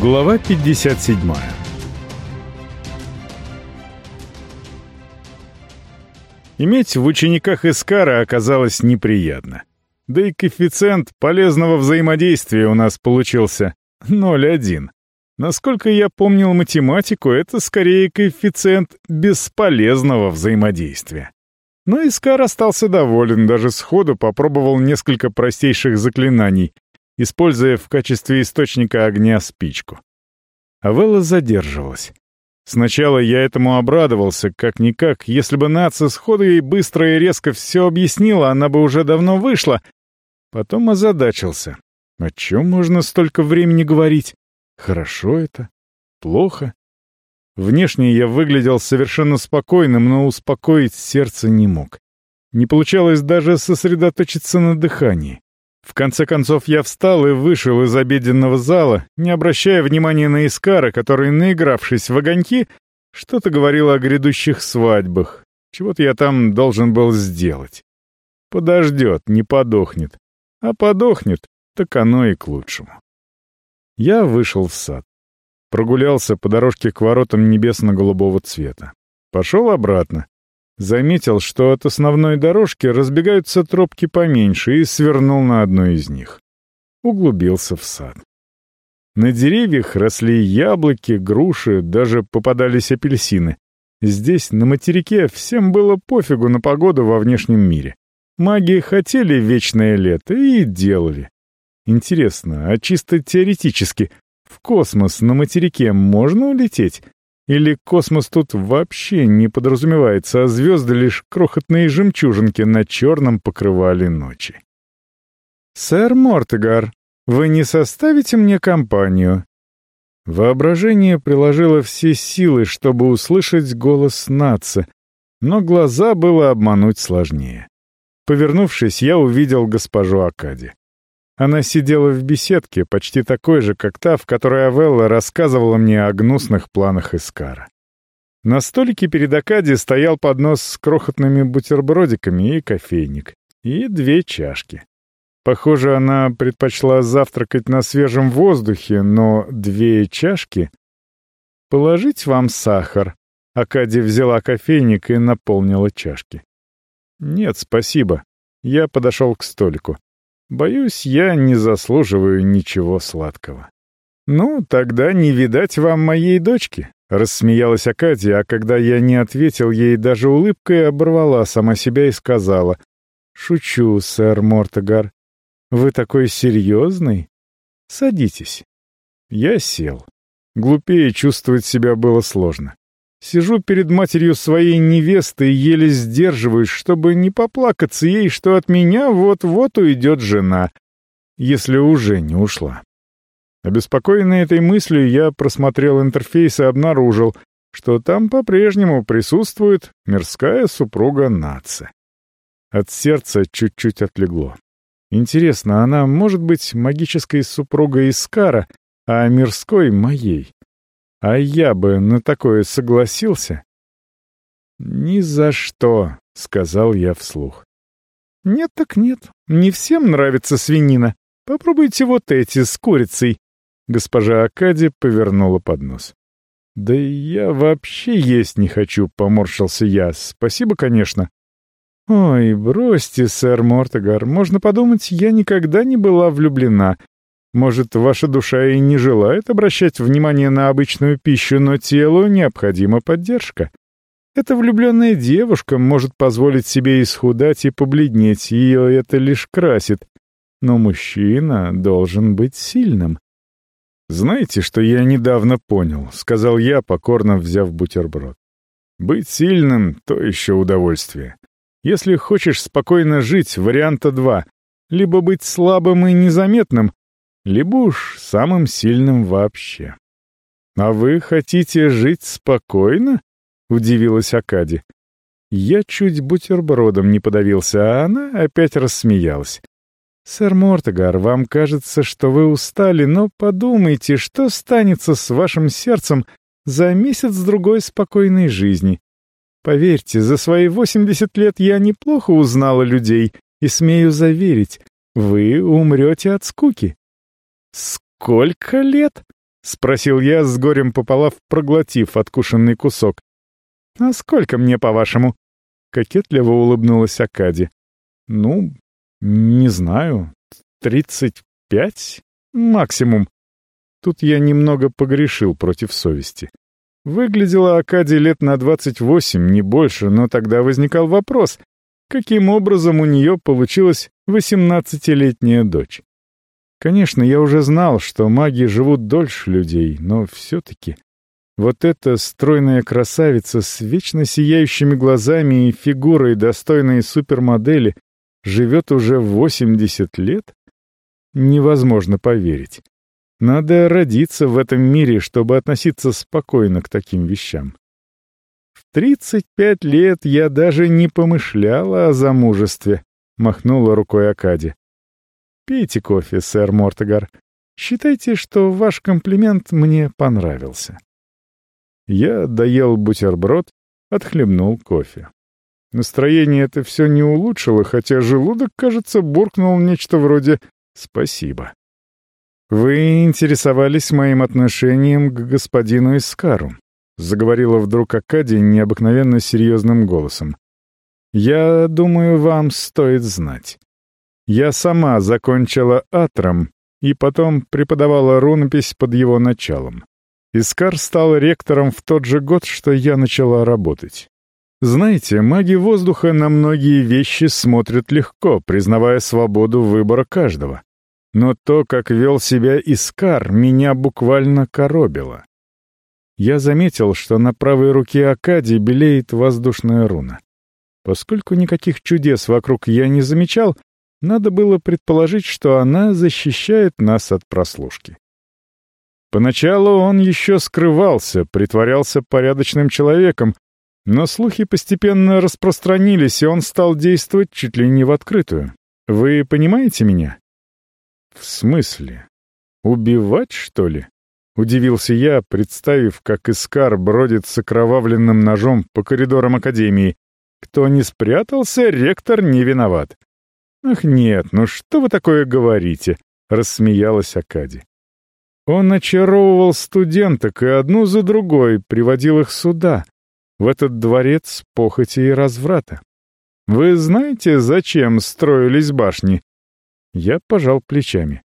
Глава 57 Иметь в учениках Искара оказалось неприятно. Да и коэффициент полезного взаимодействия у нас получился 0,1. Насколько я помнил математику, это скорее коэффициент бесполезного взаимодействия. Но Искар остался доволен, даже сходу попробовал несколько простейших заклинаний, используя в качестве источника огня спичку. Авелла задерживалась. Сначала я этому обрадовался, как-никак, если бы Наца сходу ей быстро и резко все объяснила, она бы уже давно вышла. Потом озадачился. О чем можно столько времени говорить? Хорошо это? Плохо? Внешне я выглядел совершенно спокойным, но успокоить сердце не мог. Не получалось даже сосредоточиться на дыхании. В конце концов я встал и вышел из обеденного зала, не обращая внимания на Искара, который, наигравшись в огоньки, что-то говорил о грядущих свадьбах. Чего-то я там должен был сделать. Подождет, не подохнет. А подохнет, так оно и к лучшему. Я вышел в сад. Прогулялся по дорожке к воротам небесно-голубого цвета. Пошел обратно. Заметил, что от основной дорожки разбегаются тропки поменьше, и свернул на одну из них. Углубился в сад. На деревьях росли яблоки, груши, даже попадались апельсины. Здесь, на материке, всем было пофигу на погоду во внешнем мире. Маги хотели вечное лето и делали. Интересно, а чисто теоретически, в космос на материке можно улететь? Или космос тут вообще не подразумевается, а звезды лишь крохотные жемчужинки на черном покрывале ночи? «Сэр Мортегар, вы не составите мне компанию?» Воображение приложило все силы, чтобы услышать голос Натса, но глаза было обмануть сложнее. Повернувшись, я увидел госпожу Акади. Она сидела в беседке, почти такой же, как та, в которой Авелла рассказывала мне о гнусных планах Искара. На столике перед Акади стоял поднос с крохотными бутербродиками и кофейник, и две чашки. Похоже, она предпочла завтракать на свежем воздухе, но две чашки... «Положить вам сахар?» Акади взяла кофейник и наполнила чашки. «Нет, спасибо». Я подошел к столику. Боюсь, я не заслуживаю ничего сладкого. «Ну, тогда не видать вам моей дочки», — рассмеялась Акадия, а когда я не ответил ей, даже улыбкой оборвала сама себя и сказала. «Шучу, сэр Мортогар. Вы такой серьезный? Садитесь». Я сел. Глупее чувствовать себя было сложно. Сижу перед матерью своей невесты и еле сдерживаюсь, чтобы не поплакаться ей, что от меня вот-вот уйдет жена, если уже не ушла. Обеспокоенный этой мыслью, я просмотрел интерфейс и обнаружил, что там по-прежнему присутствует мирская супруга Нацы. От сердца чуть-чуть отлегло. Интересно, она может быть магической супругой Искара, а мирской — моей? А я бы на такое согласился? «Ни за что», — сказал я вслух. «Нет так нет, не всем нравится свинина. Попробуйте вот эти с курицей». Госпожа Акади повернула поднос. «Да я вообще есть не хочу», — поморщился я. «Спасибо, конечно». «Ой, бросьте, сэр Мортогар, можно подумать, я никогда не была влюблена. Может, ваша душа и не желает обращать внимание на обычную пищу, но телу необходима поддержка. Эта влюбленная девушка может позволить себе исхудать и побледнеть, ее это лишь красит. Но мужчина должен быть сильным. «Знаете, что я недавно понял?» — сказал я, покорно взяв бутерброд. «Быть сильным — то еще удовольствие. Если хочешь спокойно жить, варианта два. Либо быть слабым и незаметным, либо уж самым сильным вообще. «А вы хотите жить спокойно?» — удивилась Акади. Я чуть бутербродом не подавился, а она опять рассмеялась. «Сэр Мортогар, вам кажется, что вы устали, но подумайте, что станется с вашим сердцем за месяц-другой спокойной жизни. Поверьте, за свои восемьдесят лет я неплохо узнала людей, и смею заверить, вы умрете от скуки. «Сколько лет?» — спросил я, с горем пополав, проглотив откушенный кусок. «А сколько мне, по-вашему?» — кокетливо улыбнулась Акади. «Ну, не знаю, тридцать пять максимум». Тут я немного погрешил против совести. Выглядела Акади лет на двадцать восемь, не больше, но тогда возникал вопрос, каким образом у нее получилась восемнадцатилетняя дочь. Конечно, я уже знал, что маги живут дольше людей, но все-таки... Вот эта стройная красавица с вечно сияющими глазами и фигурой, достойной супермодели, живет уже 80 лет? Невозможно поверить. Надо родиться в этом мире, чтобы относиться спокойно к таким вещам. В 35 лет я даже не помышляла о замужестве, махнула рукой Акади. Пейте кофе, сэр Мортегар. Считайте, что ваш комплимент мне понравился. Я доел бутерброд, отхлебнул кофе. Настроение это все не улучшило, хотя желудок, кажется, буркнул нечто вроде «спасибо». «Вы интересовались моим отношением к господину Искару», — заговорила вдруг Акади необыкновенно серьезным голосом. «Я думаю, вам стоит знать. Я сама закончила атром и потом преподавала рунопись под его началом. Искар стал ректором в тот же год, что я начала работать. Знаете, маги воздуха на многие вещи смотрят легко, признавая свободу выбора каждого. Но то, как вел себя Искар, меня буквально коробило. Я заметил, что на правой руке Акади белеет воздушная руна. Поскольку никаких чудес вокруг я не замечал, надо было предположить, что она защищает нас от прослушки. Поначалу он еще скрывался, притворялся порядочным человеком, но слухи постепенно распространились, и он стал действовать чуть ли не в открытую. Вы понимаете меня? В смысле? Убивать, что ли? Удивился я, представив, как Искар бродит с окровавленным ножом по коридорам Академии. Кто не спрятался, ректор не виноват. «Ах нет, ну что вы такое говорите?» — рассмеялась Акади. Он очаровывал студенток и одну за другой приводил их сюда, в этот дворец похоти и разврата. Вы знаете, зачем строились башни? Я пожал плечами.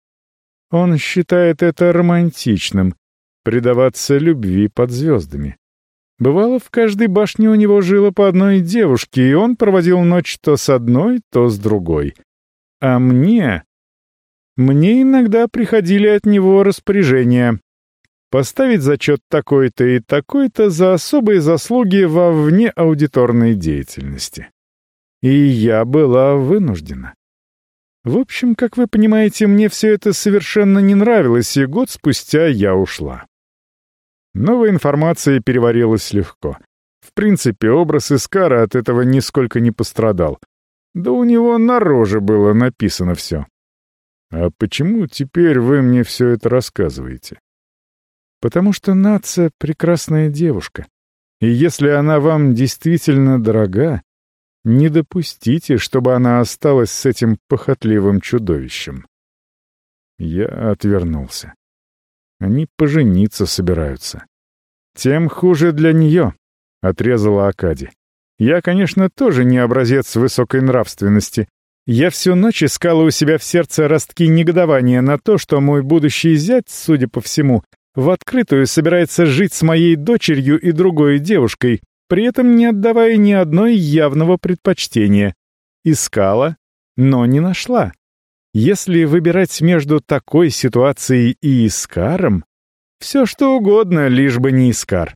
Он считает это романтичным, предаваться любви под звездами. Бывало, в каждой башне у него жило по одной девушке, и он проводил ночь то с одной, то с другой. А мне... Мне иногда приходили от него распоряжения. Поставить зачет такой-то и такой-то за особые заслуги во вне аудиторной деятельности. И я была вынуждена. В общем, как вы понимаете, мне все это совершенно не нравилось, и год спустя я ушла. Новая информация переварилась легко. В принципе, образ Искара от этого нисколько не пострадал. Да у него на роже было написано все. А почему теперь вы мне все это рассказываете? Потому что нация — прекрасная девушка. И если она вам действительно дорога, не допустите, чтобы она осталась с этим похотливым чудовищем. Я отвернулся. Они пожениться собираются. Тем хуже для нее, — отрезала Акади. Я, конечно, тоже не образец высокой нравственности. Я всю ночь искала у себя в сердце ростки негодования на то, что мой будущий зять, судя по всему, в открытую собирается жить с моей дочерью и другой девушкой, при этом не отдавая ни одной явного предпочтения. Искала, но не нашла. Если выбирать между такой ситуацией и Искаром, все что угодно, лишь бы не Искар.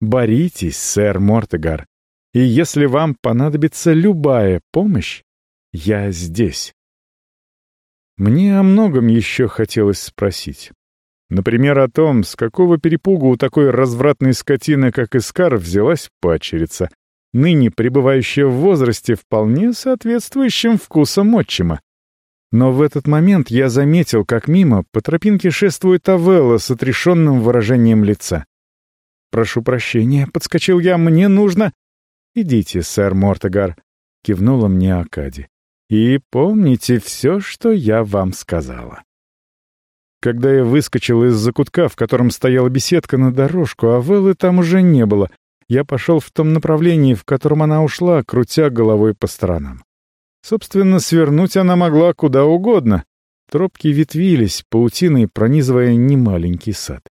Боритесь, сэр Мортегар, и если вам понадобится любая помощь, я здесь. Мне о многом еще хотелось спросить. Например, о том, с какого перепугу у такой развратной скотины, как Искар, взялась падчерица, ныне пребывающая в возрасте, вполне соответствующим вкусом отчима. Но в этот момент я заметил, как мимо по тропинке шествует Авелла с отрешенным выражением лица. «Прошу прощения», — подскочил я, — «мне нужно...» «Идите, сэр Мортегар», — кивнула мне Акади. «И помните все, что я вам сказала». Когда я выскочил из закутка, в котором стояла беседка на дорожку, а Веллы там уже не было, я пошел в том направлении, в котором она ушла, крутя головой по сторонам. Собственно, свернуть она могла куда угодно. Тропки ветвились, паутиной пронизывая немаленький сад.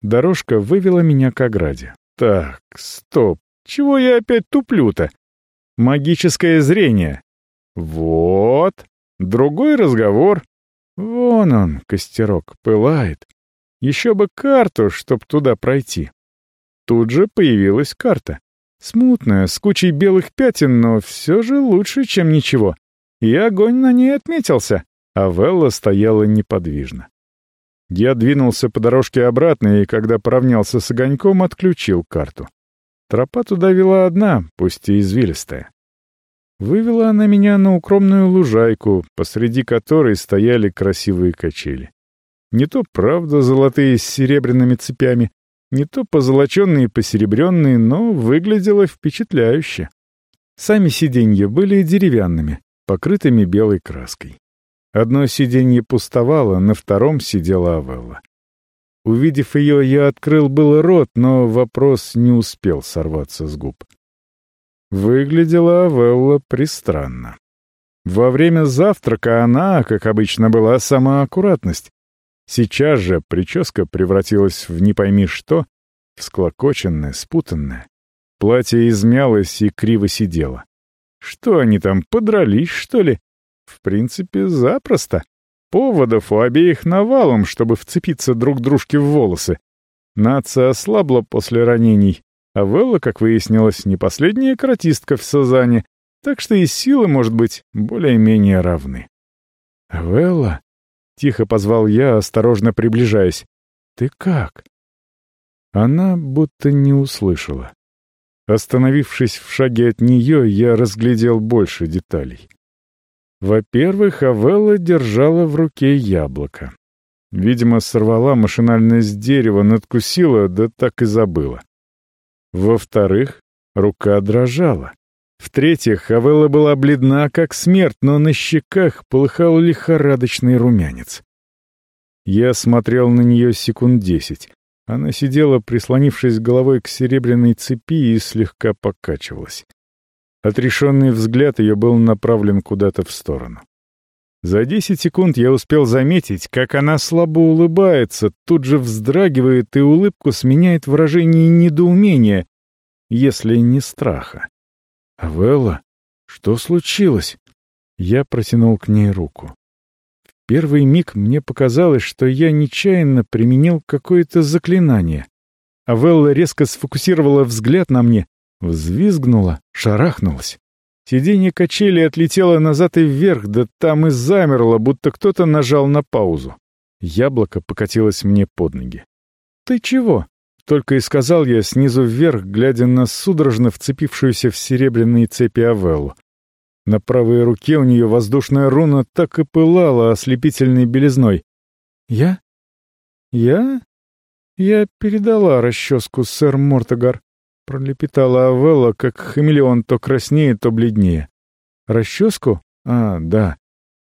Дорожка вывела меня к ограде. Так, стоп, чего я опять туплю-то? Магическое зрение. Вот, другой разговор. Вон он, костерок, пылает. Еще бы карту, чтоб туда пройти. Тут же появилась карта. Смутная, с кучей белых пятен, но все же лучше, чем ничего. И огонь на ней отметился, а Велла стояла неподвижно. Я двинулся по дорожке обратно и, когда поравнялся с огоньком, отключил карту. Тропа туда вела одна, пусть и извилистая. Вывела она меня на укромную лужайку, посреди которой стояли красивые качели. Не то правда золотые с серебряными цепями, не то позолоченные и посеребренные, но выглядело впечатляюще. Сами сиденья были деревянными, покрытыми белой краской. Одно сиденье пустовало, на втором сидела Авелла. Увидев ее, я открыл был рот, но вопрос не успел сорваться с губ. Выглядела Авелла пристранно. Во время завтрака она, как обычно, была сама аккуратность. Сейчас же прическа превратилась в не пойми что, всклокоченная, спутанная. Платье измялось и криво сидело. Что они там, подрались, что ли? В принципе, запросто. Поводов у обеих навалом, чтобы вцепиться друг дружке в волосы. Нация ослабла после ранений, а Велла, как выяснилось, не последняя каратистка в Сазане, так что и силы, может быть, более-менее равны. «Велла?» — тихо позвал я, осторожно приближаясь. «Ты как?» Она будто не услышала. Остановившись в шаге от нее, я разглядел больше деталей. Во-первых, Авелла держала в руке яблоко. Видимо, сорвала машинально с дерева, надкусила, да так и забыла. Во-вторых, рука дрожала. В-третьих, Авелла была бледна, как смерть, но на щеках полыхал лихорадочный румянец. Я смотрел на нее секунд десять. Она сидела, прислонившись головой к серебряной цепи и слегка покачивалась. Отрешенный взгляд ее был направлен куда-то в сторону. За десять секунд я успел заметить, как она слабо улыбается, тут же вздрагивает и улыбку сменяет выражение недоумения, если не страха. «Авелла, что случилось?» Я протянул к ней руку. В первый миг мне показалось, что я нечаянно применил какое-то заклинание. Авелла резко сфокусировала взгляд на мне, Взвизгнула, шарахнулась. Сиденье качели отлетело назад и вверх, да там и замерло, будто кто-то нажал на паузу. Яблоко покатилось мне под ноги. «Ты чего?» — только и сказал я снизу вверх, глядя на судорожно вцепившуюся в серебряные цепи Авеллу. На правой руке у нее воздушная руна так и пылала ослепительной белизной. «Я? Я? Я передала расческу, сэр Мортогар. — пролепетала Авелла, как хамелеон то краснее, то бледнее. «Расческу? А, да.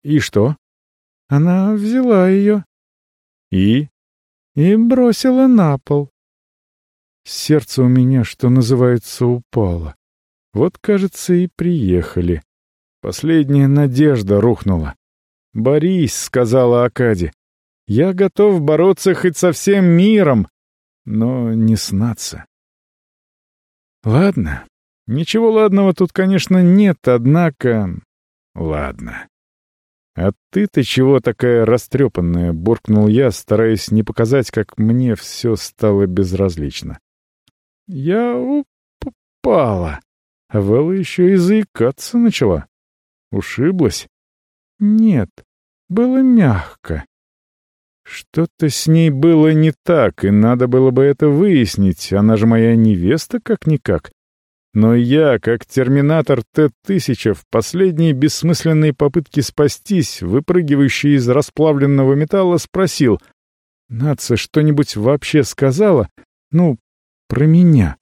И что?» «Она взяла ее». «И?» «И бросила на пол». Сердце у меня, что называется, упало. Вот, кажется, и приехали. Последняя надежда рухнула. «Борись», — сказала Акади. «Я готов бороться хоть со всем миром, но не снаться». Ладно. Ничего ладного тут, конечно, нет, однако... Ладно. «А ты-то чего такая растрепанная?» — буркнул я, стараясь не показать, как мне все стало безразлично. «Я упала». Вэлла еще и заикаться начала. Ушиблась? Нет, было мягко. Что-то с ней было не так, и надо было бы это выяснить, она же моя невеста как-никак. Но я, как терминатор Т-1000, в последней бессмысленной попытке спастись, выпрыгивающий из расплавленного металла, спросил, «Наца что-нибудь вообще сказала? Ну, про меня?»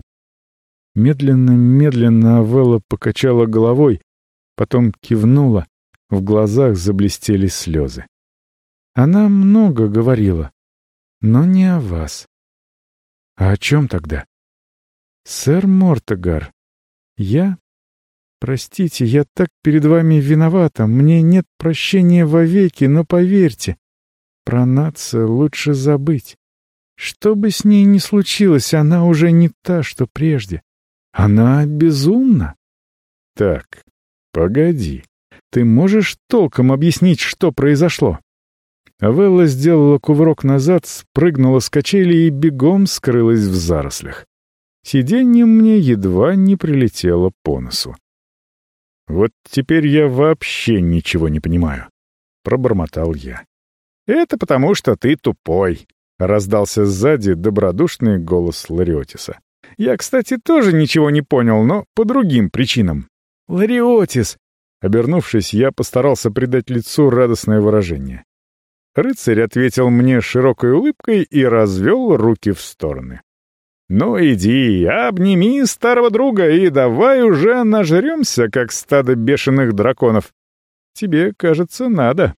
Медленно-медленно Авелла покачала головой, потом кивнула, в глазах заблестели слезы. Она много говорила, но не о вас. А о чем тогда? Сэр Мортогар, я... Простите, я так перед вами виновата, мне нет прощения вовеки, но поверьте, про нация лучше забыть. Что бы с ней ни случилось, она уже не та, что прежде. Она безумна. Так, погоди. Ты можешь толком объяснить, что произошло? Авелла сделала кувырок назад, спрыгнула с качели и бегом скрылась в зарослях. Сиденье мне едва не прилетело по носу. «Вот теперь я вообще ничего не понимаю», — пробормотал я. «Это потому, что ты тупой», — раздался сзади добродушный голос Лариотиса. «Я, кстати, тоже ничего не понял, но по другим причинам». «Лариотис!» Обернувшись, я постарался придать лицу радостное выражение. Рыцарь ответил мне широкой улыбкой и развел руки в стороны. «Ну иди, обними старого друга и давай уже нажремся, как стадо бешеных драконов. Тебе, кажется, надо».